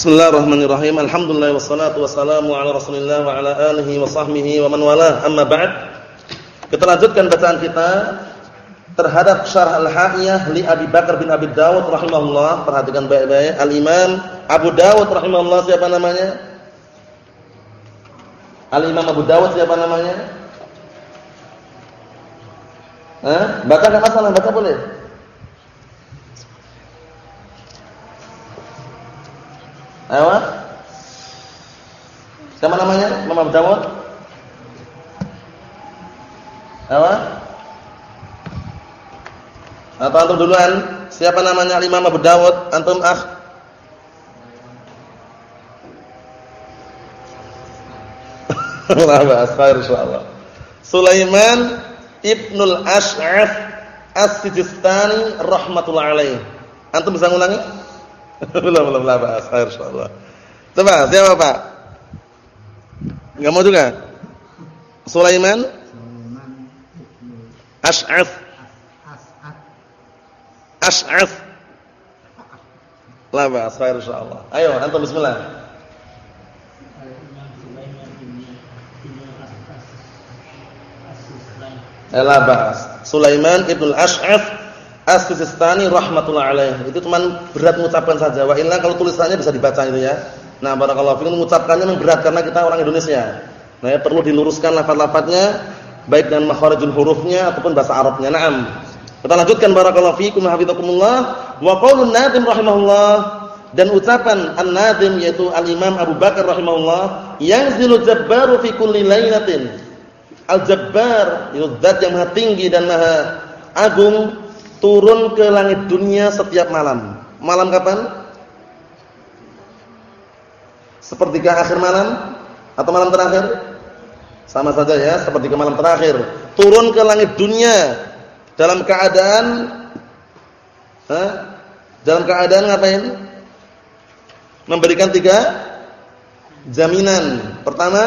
Bismillahirrahmanirrahim. Alhamdulillah wassalatu wassalamu ala Rasulillah wa ala alihi wa sahbihi wa man walah. Amma ba'd. Kita lanjutkan bacaan kita terhadap syarah Al-Ha'iyah li Abi Bakar bin Abi Dawud rahimahullah. Perhatikan baik-baik. Al-Imam Abu Dawud rahimahullah siapa namanya? Al-Imam Abu Dawud siapa namanya? Hah? Baca enggak masalah, baca boleh. Ayo. Siapa namanya? Imam Abu Dawud? Ayo. Atau antum duluan? Siapa namanya Imam Abu Dawud? Antum akh? Allah khair insyaallah. Sulaiman Ibnul Ash'af As-Sijistani rahmatullah alaih. Antum bisa ngulangi? Belum belum lah khair insyaallah. Coba siapa Pak? Enggak mau juga? Sulaiman Ash'af Ash'af. La ba'as khair insyaallah. Ayo, antum bismillah. La ba'as. Sulaiman ibn al-Ash'af As-Sistani rahmatullah alaih. Itu cuma berat mengucapkan saja. Wa illa kalau tulisannya bisa dibaca itu ya. Nah, barakallahu fikum mengucapkannya memang berat karena kita orang Indonesia. Nah, ya perlu diluruskan lafaz-lafaznya baik dengan makharijul hurufnya ataupun bahasa Arabnya. Naam. Kita lanjutkan barakallahu fiikum hafizakumullah wa qaulun nadim rahimahullah dan ucapan an-nadim yaitu al-Imam Abu Bakar rahimahullah yanzilu jabbaru fi kulli lailatin al-jabbar itu zat yang maha tinggi dan maha agung turun ke langit dunia setiap malam malam kapan sepertiga akhir malam atau malam terakhir sama saja ya sepertiga malam terakhir turun ke langit dunia dalam keadaan ha? dalam keadaan ngapain? Memberikan tiga jaminan. Pertama,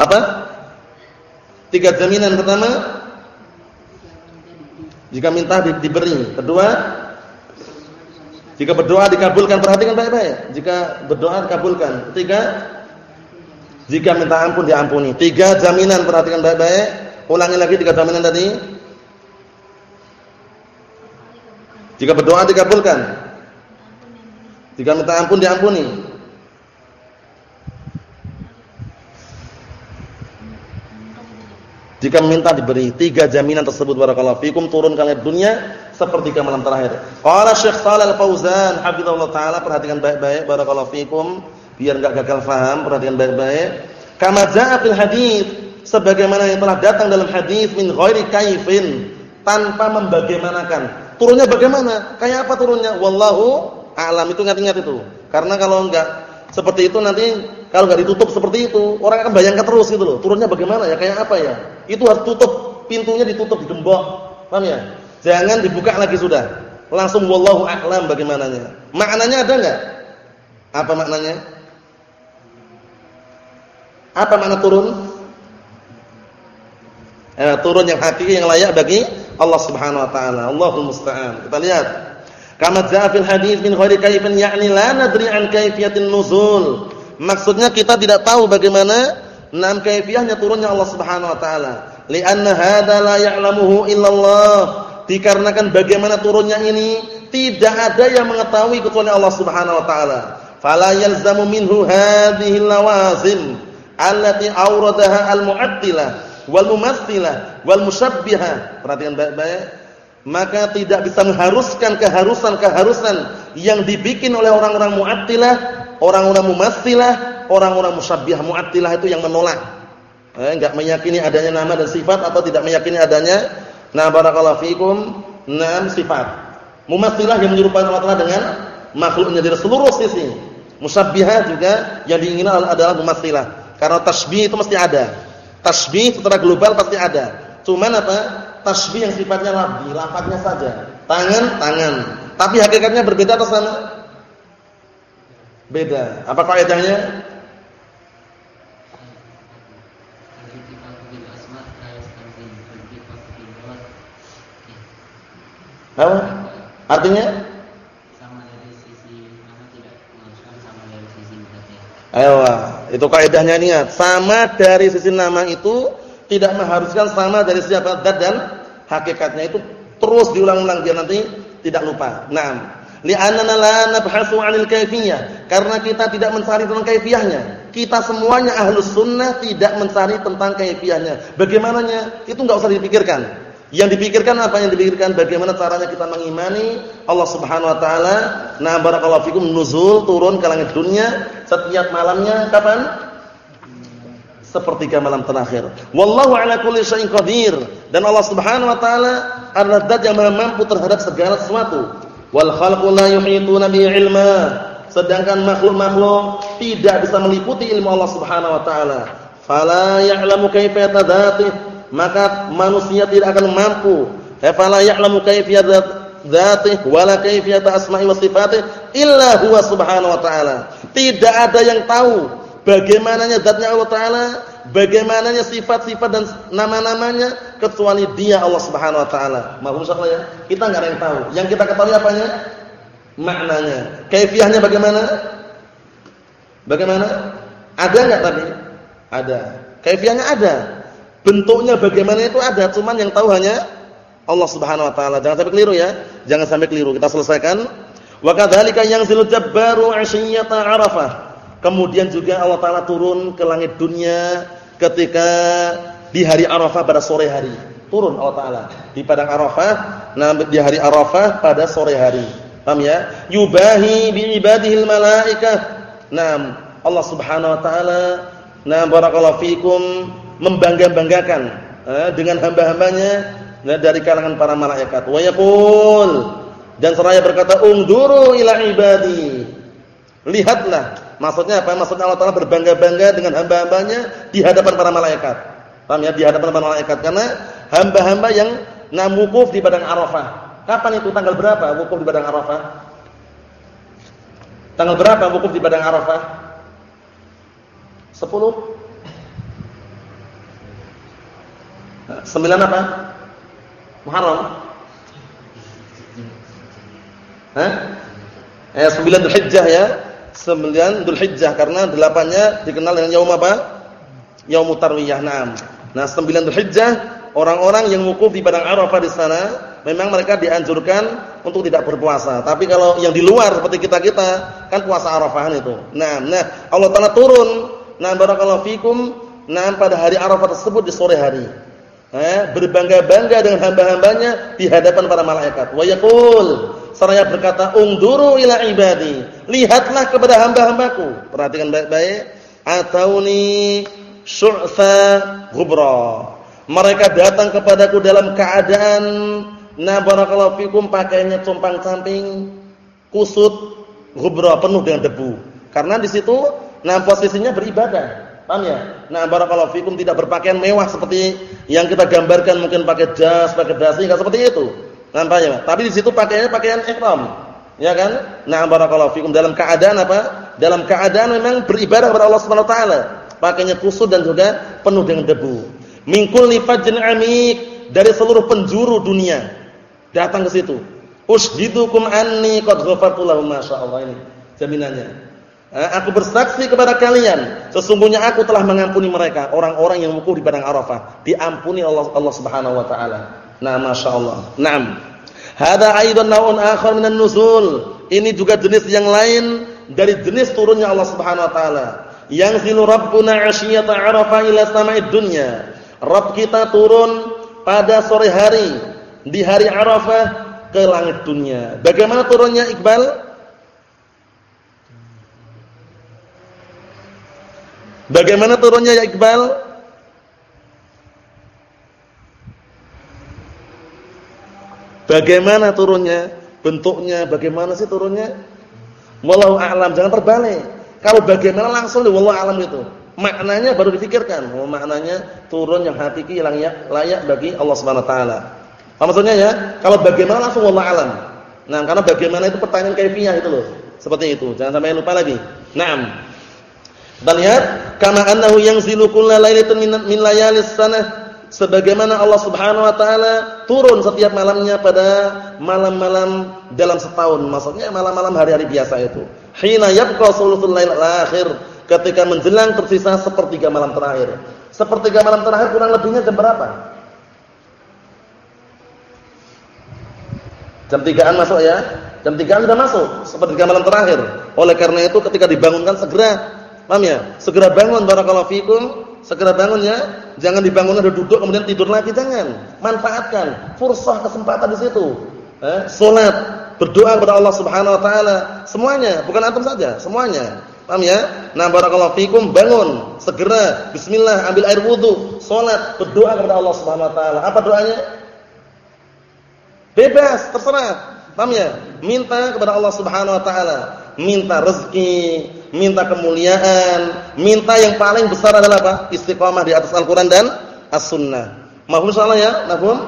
apa? Tiga jaminan pertama jika minta di, diberi. Kedua, jika berdoa dikabulkan. Perhatikan baik-baik. Jika berdoa dikabulkan. Ketiga, jika minta ampun diampuni. Tiga jaminan perhatikan baik-baik. Ulangi lagi tiga jaminan tadi. Jika berdoa dikabulkan. Jika minta ampun diampuni. Jika minta diberi tiga jaminan tersebut barakallahu fikum turun kalian dunia seperti malam terakhir. Qala Syekh Shalal Fauzan hafizallahu taala perhatikan baik-baik barakallahu fikum biar enggak gagal faham, perhatikan baik-baik. Kama jaa fil hadis, sebagaimana yang telah datang dalam hadis min ghairi kaifin, tanpa membagaimanakan. Turunnya bagaimana? Kayak apa turunnya? Wallahu a'lam. Itu ingat-ingat itu. Karena kalau enggak seperti itu nanti kalau enggak ditutup seperti itu, orang akan bayangkan terus gitu loh. Turunnya bagaimana ya? Kayak apa ya? Itu harus tutup, pintunya ditutup, digembok. Paham ya? Jangan dibuka lagi sudah. Langsung wallahu a'lam bagaimananya. Maknanya ada enggak? Apa maknanya? Apa makna turun? Eh, turun yang hakiki yang layak bagi Allah Subhanahu wa taala. Allahul musta'an. Kita lihat. Kama jaa hadis min ghairi kaifin ya'ni la nadri an kaifiyatin nuzul. Maksudnya kita tidak tahu bagaimana enam kaifiyahnya turunnya Allah Subhanahu wa taala. Li'anna hadza la ya'lamuhu illallah. Dikarenakan bagaimana turunnya ini tidak ada yang mengetahui kecuali Allah Subhanahu wa taala. Fala yalzamu minhu hadhihi lawazim allati awradaha al-mu'attilah wal mumatsilah wal musyabbihah. Perhatikan baik-baik. Maka tidak bisa mengharuskan keharusan-keharusan yang dibikin oleh orang-orang mu'attilah, orang-orang mumatsilah, orang-orang musyabbihah. Mu'attilah itu yang menolak. Eh, enggak meyakini adanya nama dan sifat atau tidak meyakini adanya nah barakallahu fikum enam sifat. Mumatsilah yang menyerupai Allah Taala dengan makhluknya dari seluruh sisi. Musyabbihah juga yang diinginkan adalah mumatsilah. Karena tasbih itu mesti ada. Tasbih secara global pasti ada. Cuman apa? Tasbih yang sifatnya labdi, lafadznya saja. Tangan, tangan. Tapi hakikatnya berbeda atau sama? Beda. Apa kaidahnya? Apa? Artinya? Sama dari sisi nama sama dari sisi. Ayo, itu kaidahnya niat. Sama dari sisi nama itu tidak mengharuskan sama dari siapa zat dan hakikatnya itu terus diulang-ulang biar nanti tidak lupa. Naam. Li'annana la nabhasu 'anil kaifiyah. Karena kita tidak mencari tentang kaifiyahnya. Kita semuanya ahlus sunnah tidak mencari tentang kaifiyahnya. Bagaimananya? Itu enggak usah dipikirkan. Yang dipikirkan apa yang dipikirkan bagaimana caranya kita mengimani Allah Subhanahu wa taala. Nah, barakallahu fikum nuzul turun ke langit dunia setiap malamnya kapan? Sepertiga malam terakhir. Wallahu ala kulli syai'in qadir. Dan Allah Subhanahu wa taala adalah zat yang mampu terhadap segala sesuatu. Wal khalqu la yuhituna bi ilma. Sedangkan makhluk-makhluk tidak bisa meliputi ilmu Allah Subhanahu wa taala. Fala ya'lamu kaifa yatadzatih maka manusia tidak akan mampu. Fala ya'lamu kayfiyat dzatih wala kayfiyat asma'i wa sifatih illa huwa subhanahu wa ta'ala. Tidak ada yang tahu bagaimananya zatnya Allah taala bagaimananya sifat-sifat dan nama-namanya kecuali dia Allah Subhanahu wa taala. Mahum ya kita enggak ada yang tahu. Yang kita ketahui apanya? Maknanya. Kaifiahnya bagaimana? Bagaimana? Ada enggak tadi? Ada. Kaifiahnya ada. Bentuknya bagaimana itu ada, cuman yang tahu hanya Allah Subhanahu wa taala. Jangan sampai keliru ya. Jangan sampai keliru. Kita selesaikan. Wa kadzalika yanzilu jabbaru 'ashiyata Arafah. Kemudian juga Allah taala turun ke langit dunia ketika di hari Arafah pada sore hari. Turun Allah taala di padang Arafah, nah di hari Arafah pada sore hari. Paham ya? Yubahi bi ibadihil malaikah. Nah, Allah Subhanahu wa taala, nah barakallahu fikum membangga-banggakan eh, dengan hamba-hambanya eh, dari kalangan para malaikat. Wa dan seraya berkata, "Ungduru ila ibadi." Lihatlah, maksudnya apa? Maksudnya Allah Taala berbangga-bangga dengan hamba-hambanya di hadapan para malaikat. Paham ya? Di hadapan para malaikat karena hamba-hamba yang nam di padang Arafah. Kapan itu tanggal berapa wukuf di padang Arafah? Tanggal berapa wukuf di padang Arafah? 10 Sembilan apa? Muharram. Hah? Eh sembilan Dzulhijjah ya. Sembilan Dzulhijjah karena delapannya dikenal dengan yaum apa? Yaumut Tarwiyah. Naam. Nah, sembilan Dzulhijjah orang-orang yang wukuf di padang Arafah di sana memang mereka dianjurkan untuk tidak berpuasa. Tapi kalau yang di luar seperti kita-kita kan puasa Arafahan itu. Nah, nah Allah Taala turun. Nah, barakallahu fikum. Nah, pada hari Arafah tersebut di sore hari eh, berbangga-bangga dengan hamba-hambanya di hadapan para malaikat. Wa yaqul, seraya berkata, "Ungduru ila ibadi." Lihatlah kepada hamba-hambaku. Perhatikan baik-baik. Atauni syu'fa ghubra. Mereka datang kepadaku dalam keadaan na barakallahu fikum pakaiannya compang-camping, kusut, ghubra penuh dengan debu. Karena di situ nah posisinya beribadah. Paham ya? Nah, barakallahu fikum tidak berpakaian mewah seperti yang kita gambarkan mungkin pakai jas, pakai dasi enggak seperti itu. Nampaknya, tapi di situ pakaiannya pakaian ihram. Ya kan? Nah, barakallahu fikum dalam keadaan apa? Dalam keadaan memang beribadah kepada Allah Subhanahu wa taala. Pakainya kusut dan juga penuh dengan debu. Mingkul fajrin amik dari seluruh penjuru dunia datang ke situ. Ushidukum anni qad ghafartu lahum masyaallah ini jaminannya. Eh, aku bersaksi kepada kalian, sesungguhnya aku telah mengampuni mereka, orang-orang yang wukuf di padang Arafah, diampuni Allah Allah Subhanahu wa taala. Nah, masyaallah. Naam. Hada aidan naun akhar minan nuzul. Ini juga jenis yang lain dari jenis turunnya Allah Subhanahu wa taala. Yang zilu rabbuna 'ashiyata Arafah ila sama'id dunya. Rabb kita turun pada sore hari di hari Arafah ke langit dunia. Bagaimana turunnya Iqbal? Bagaimana turunnya ya Iqbal? Bagaimana turunnya? Bentuknya bagaimana sih turunnya? Wallahu a'lam, jangan terbalik. Kalau bagaimana langsung wallahu a'lam itu. Maknanya baru dipikirkan. Oh, maknanya turun yang hakiki yang layak, bagi Allah Subhanahu wa taala. Maksudnya ya? Kalau bagaimana langsung wallahu a'lam. Nah, karena bagaimana itu pertanyaan kaifiyah itu loh. Seperti itu. Jangan sampai lupa lagi. Naam. Kita lihat kama annahu yanzilu kulla lailatin min, min layalis sanah sebagaimana Allah Subhanahu wa taala turun setiap malamnya pada malam-malam dalam setahun. Maksudnya malam-malam hari-hari biasa itu. Hina yabqa sulusul lail akhir, ketika menjelang tersisa sepertiga malam terakhir. Sepertiga malam terakhir kurang lebihnya jam berapa? Jam 3-an masuk ya? Jam 3-an sudah masuk, sepertiga malam terakhir. Oleh karena itu ketika dibangunkan segera Paham ya? Segera bangun barakallahu fikum, segera bangun ya. Jangan dibangun udah duduk kemudian tidur lagi jangan. Manfaatkan fursah kesempatan di situ. Eh, salat, berdoa kepada Allah Subhanahu wa taala, semuanya, bukan antum saja, semuanya. Paham ya? Nah, barakallahu fikum, bangun, segera bismillah, ambil air wudu, salat, berdoa kepada Allah Subhanahu wa taala. Apa doanya? Bebas, terserah. Paham ya? Minta kepada Allah Subhanahu wa taala, minta rezeki, minta kemuliaan, minta yang paling besar adalah apa? Istiqomah di atas Al-Qur'an dan As-Sunnah. Mahfum insyaallah ya? Mahfum?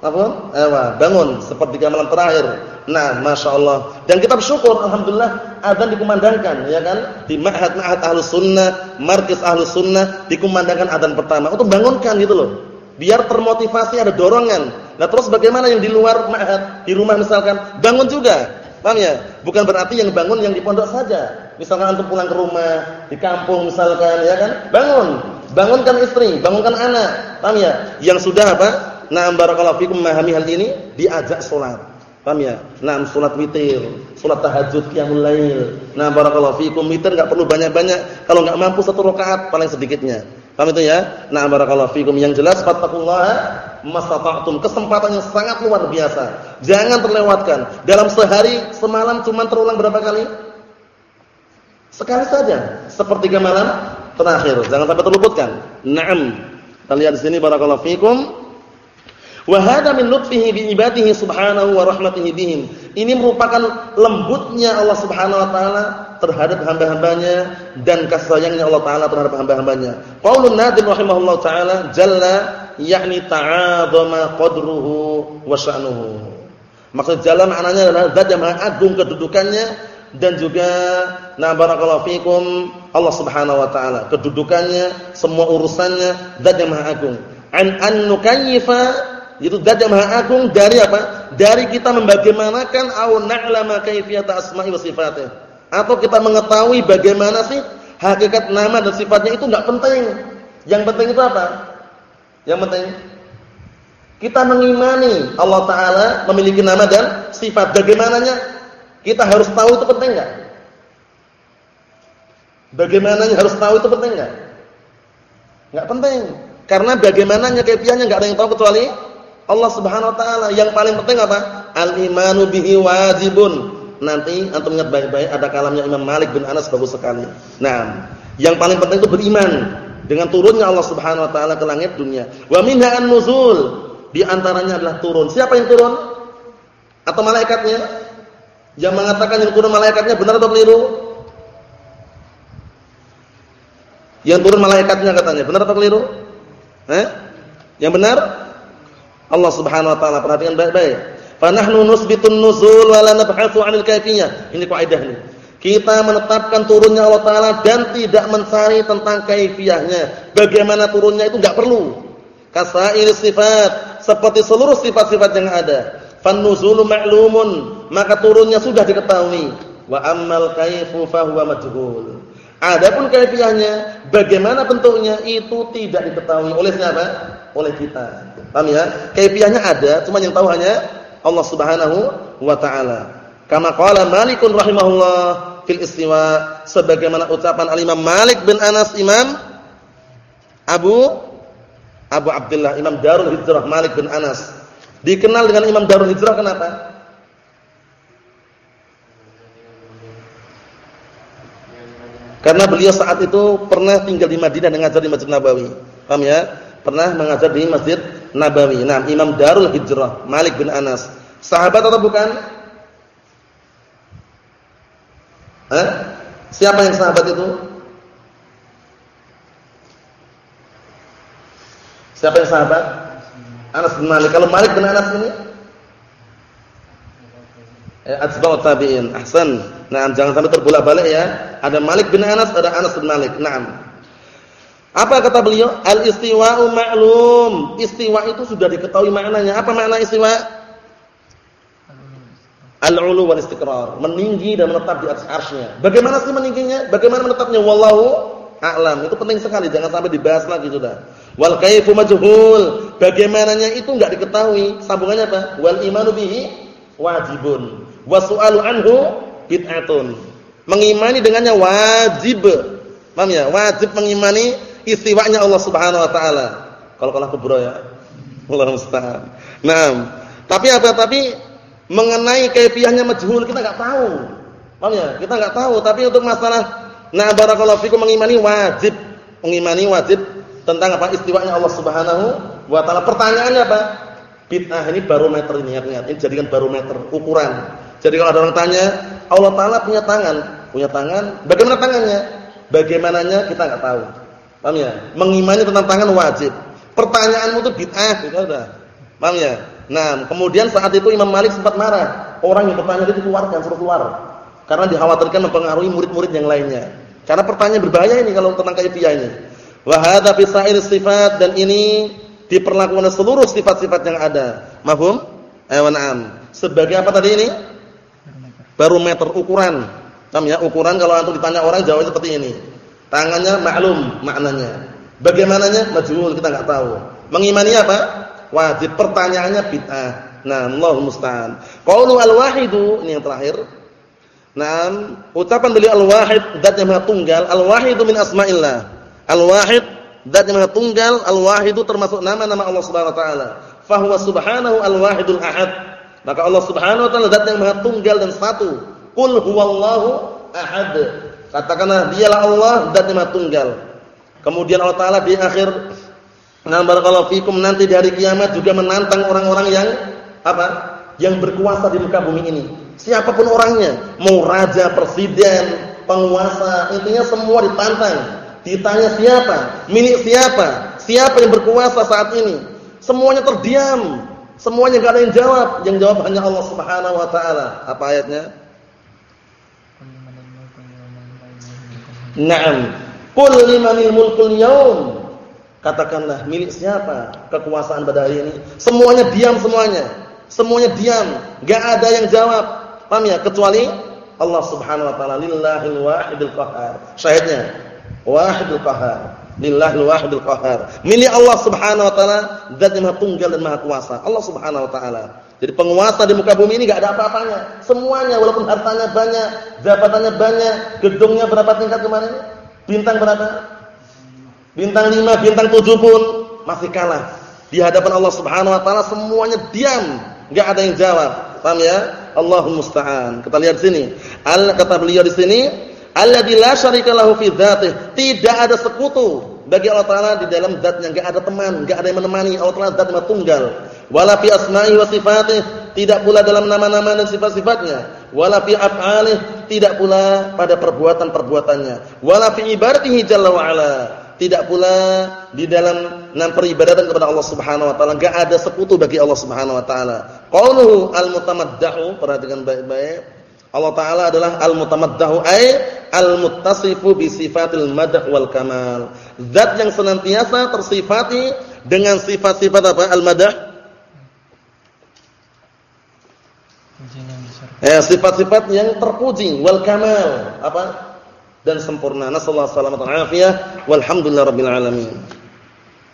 Mahfum? Ewa, bangun sepertiga malam terakhir. Nah, Masya Allah. Dan kita bersyukur alhamdulillah azan dikumandangkan ya kan? Di ma'had-ma'had Ahlus Sunnah, markis Ahlus Sunnah dikumandangkan azan pertama untuk bangunkan gitu loh. Biar termotivasi ada dorongan. Nah, terus bagaimana yang di luar ma'had, di rumah misalkan, bangun juga. Paham ya? Bukan berarti yang bangun yang di pondok saja. Misalkan antum pulang ke rumah, di kampung misalkan, ya kan? Bangun. Bangunkan istri, bangunkan anak. Paham ya? Yang sudah apa? Nah, barakallahu fikum memahami hal ini, diajak sholat. Paham ya? Nah, sholat witir, sholat tahajud, qiyamul lail. Nah, barakallahu fikum witir enggak perlu banyak-banyak. Kalau enggak mampu satu rakaat paling sedikitnya. Paham itu ya? Nah, barakallahu fikum. Yang jelas fattaqullaha mastata'tum. Kesempatan yang sangat luar biasa. Jangan terlewatkan. Dalam sehari semalam cuma terulang berapa kali? Sekali saja, sepertiga malam terakhir. Jangan sampai terluputkan. Naam. Kita lihat di sini barakallahu fikum. Wa hadha min lutfihi bi ibadihi subhanahu wa rahmatihi bihim. Ini merupakan lembutnya Allah Subhanahu wa taala terhadap hamba-hambanya dan kasih sayangnya Allah taala terhadap hamba-hambanya. Qaulun Nadim rahimahullah taala jalla yakni ta'adzama qadruhu wa sya'nuhu. Maksud jalla maknanya adalah zat yang agung kedudukannya dan juga na barakallahu fikum Allah Subhanahu wa taala kedudukannya semua urusannya zat yang maha agung. An an nukayyifa itu zat yang maha agung dari apa? Dari kita membagaimanakan au na'lama kaifiyata asma'i wa sifatih atau kita mengetahui bagaimana sih hakikat nama dan sifatnya itu enggak penting. Yang penting itu apa? Yang penting kita mengimani Allah taala memiliki nama dan sifat. Bagaimananya kita harus tahu itu penting enggak? Bagaimana harus tahu itu penting enggak? Enggak penting. Karena bagaimananya kaifiahnya enggak ada yang tahu kecuali Allah Subhanahu wa taala. Yang paling penting apa? Al-imanu bihi wajibun. Nanti antum ingat baik-baik ada kalamnya Imam Malik bin Anas bagus sekali. Nah, yang paling penting itu beriman dengan turunnya Allah Subhanahu wa taala ke langit dunia. Wa minha an-nuzul. Di antaranya adalah turun. Siapa yang turun? Atau malaikatnya? Yang mengatakan yang turun malaikatnya benar atau keliru? Yang turun malaikatnya katanya benar atau keliru? Eh? Yang benar? Allah Subhanahu wa taala perhatikan baik-baik. Fa nahnu nusbitun nuzul wa la 'anil kayfiyah. Ini kaidah ini. Kita menetapkan turunnya Allah taala dan tidak mencari tentang kaifiahnya. Bagaimana turunnya itu enggak perlu. Kasail sifat, seperti seluruh sifat-sifat yang ada. Fan nuzulu ma'lumun maka turunnya sudah diketahui. Wa ammal kaifu fahuwa majhul. Adapun kaifiahnya, bagaimana bentuknya itu tidak diketahui oleh siapa? Oleh kita. Paham ya? Kaifiahnya ada, cuma yang tahu hanya Allah Subhanahu wa taala. Kama qala Malikun rahimahullah fil istiwa sebagaimana ucapan Al-Imam Malik bin Anas Imam Abu Abu Abdullah Imam Darul Hijrah Malik bin Anas. Dikenal dengan Imam Darul Hijrah kenapa? Karena beliau saat itu pernah tinggal di Madinah dan mengajar di Masjid Nabawi. Paham ya? Pernah mengajar di Masjid Nabawi. Nah, Imam Darul Hijrah, Malik bin Anas. Sahabat atau bukan? Eh? Siapa yang sahabat itu? Siapa yang sahabat? Anas bin Malik. Kalau Malik bin Anas ini? Eh, atba'ut tabi'in. Ahsan. Nah, jangan sampai terbolak-balik ya. Ada Malik bin Anas, ada Anas bin Malik. Naam. Apa kata beliau? Al-istiwa'u ma'lum. Istiwa itu sudah diketahui maknanya. Apa makna istiwa? Al-ulu wal istiqrar, meninggi dan menetap di atas arsy-Nya. Bagaimana sih meningginya? Bagaimana menetapnya? Wallahu a'lam. Itu penting sekali, jangan sampai dibahas lagi sudah. Wal kaifu majhul. Bagaimananya itu enggak diketahui. Sambungannya apa? Wal imanu bihi wajibun. Wasu'alu anhu bid'atun. Mengimani dengannya wajib. Paham ya? Wajib mengimani istiwanya Allah Subhanahu wa taala. Kalau kalah kubro ya. Allah musta'an. Nah, tapi apa tapi mengenai kaifiahnya majhul kita enggak tahu. Paham ya? Kita enggak tahu, tapi untuk masalah nah barakallahu fikum mengimani wajib. Mengimani wajib tentang apa istiwanya Allah Subhanahu wa taala. Pertanyaannya apa? Bid'ah ini barometer ini ingat-ingat. Ini jadikan barometer, ukuran. Jadi kalau ada orang tanya, Allah taala punya tangan, punya tangan, bagaimana tangannya? Bagaimananya kita enggak tahu. Paham ya? Mengimani tentang tangan wajib. Pertanyaanmu itu bid'ah, gitu udah. Paham ya? Nah, kemudian saat itu Imam Malik sempat marah. Orang yang bertanya itu dikeluarkan, suruh keluar. Karena dikhawatirkan mempengaruhi murid-murid yang lainnya. Karena pertanyaan berbahaya ini kalau tentang kaifiyah ini. Wa hadza fi sifat dan ini diperlakukan seluruh sifat-sifat yang ada. Mahfum? Ayo na'am. Sebagai apa tadi ini? Barometer ukuran. Paham ya? Ukuran kalau antum ditanya orang jawab seperti ini. Tangannya maklum maknanya. Bagaimananya majhul kita enggak tahu. Mengimani apa? Wajib. Pertanyaannya bid'ah. Nah, Allahu musta'an. Qaulu al-wahidu ini yang terakhir. Naam, ucapan beliau al-wahid zat yang tunggal, al-wahidu min asma'illah. Al-wahid zat yang tunggal, al-wahidu termasuk nama-nama Allah Subhanahu wa taala. Fa huwa subhanahu al-wahidul ahad. Maka Allah Subhanahu wa taala zat yang maha tunggal dan satu. Qul huwallahu ahad. Katakanlah dialah Allah dan Maha Tunggal. Kemudian Allah Taala di akhir Nah barakallahu fikum nanti di hari kiamat juga menantang orang-orang yang apa? Yang berkuasa di muka bumi ini. Siapa pun orangnya, mau raja, presiden, penguasa, intinya semua ditantang. Ditanya siapa? Milik siapa? Siapa yang berkuasa saat ini? Semuanya terdiam. Semuanya enggak ada yang jawab. Yang jawab hanya Allah Subhanahu wa taala. Apa ayatnya? Naam. Qul limanil mulkul yaum. Katakanlah milik siapa kekuasaan pada hari ini? Semuanya diam semuanya. Semuanya diam, enggak ada yang jawab. Paham ya? Kecuali Allah Subhanahu wa taala lillahil wahidil qahhar. Syahidnya wahidul qahhar. Lillahil wahidil qahhar. Milik Allah Subhanahu wa taala zat yang maha tunggal dan maha kuasa. Allah Subhanahu wa taala. Jadi penguasa di muka bumi ini enggak ada apa-apanya. Semuanya walaupun hartanya banyak, jabatannya banyak, gedungnya berapa tingkat kemarin? Bintang berapa? Bintang 5, bintang 7 pun masih kalah. Di hadapan Allah Subhanahu wa taala semuanya diam, enggak ada yang jawab. Paham ya? Allahul musta'an. Kita lihat sini. Al kata beliau di sini, alladzi la syarika lahu fi. Tidak ada sekutu bagi Allah taala di dalam zatnya, enggak ada teman, enggak ada yang menemani. Allah taala zat tunggal. Wala fi asma'i wa sifatih, tidak pula dalam nama-nama dan sifat-sifatnya, wala fi af'alih, tidak pula pada perbuatan-perbuatannya, wala fi ibadatihi jalla wa ala, tidak pula di dalam enam peribadatan kepada Allah Subhanahu wa taala, enggak ada sekutu bagi Allah Subhanahu wa taala. Qauluhu al-mutamaddahu, perhatikan baik-baik. Allah taala adalah al-mutamaddahu ay al-muttasifu bi sifatil madh wal kamal. Zat yang senantiasa tersifati dengan sifat-sifat apa? Al-madh Eh sifat-sifat yang terpuji wal kamal apa? Dan sempurna. Nasallahu alaihi wasallam walhamdulillahirabbil alamin.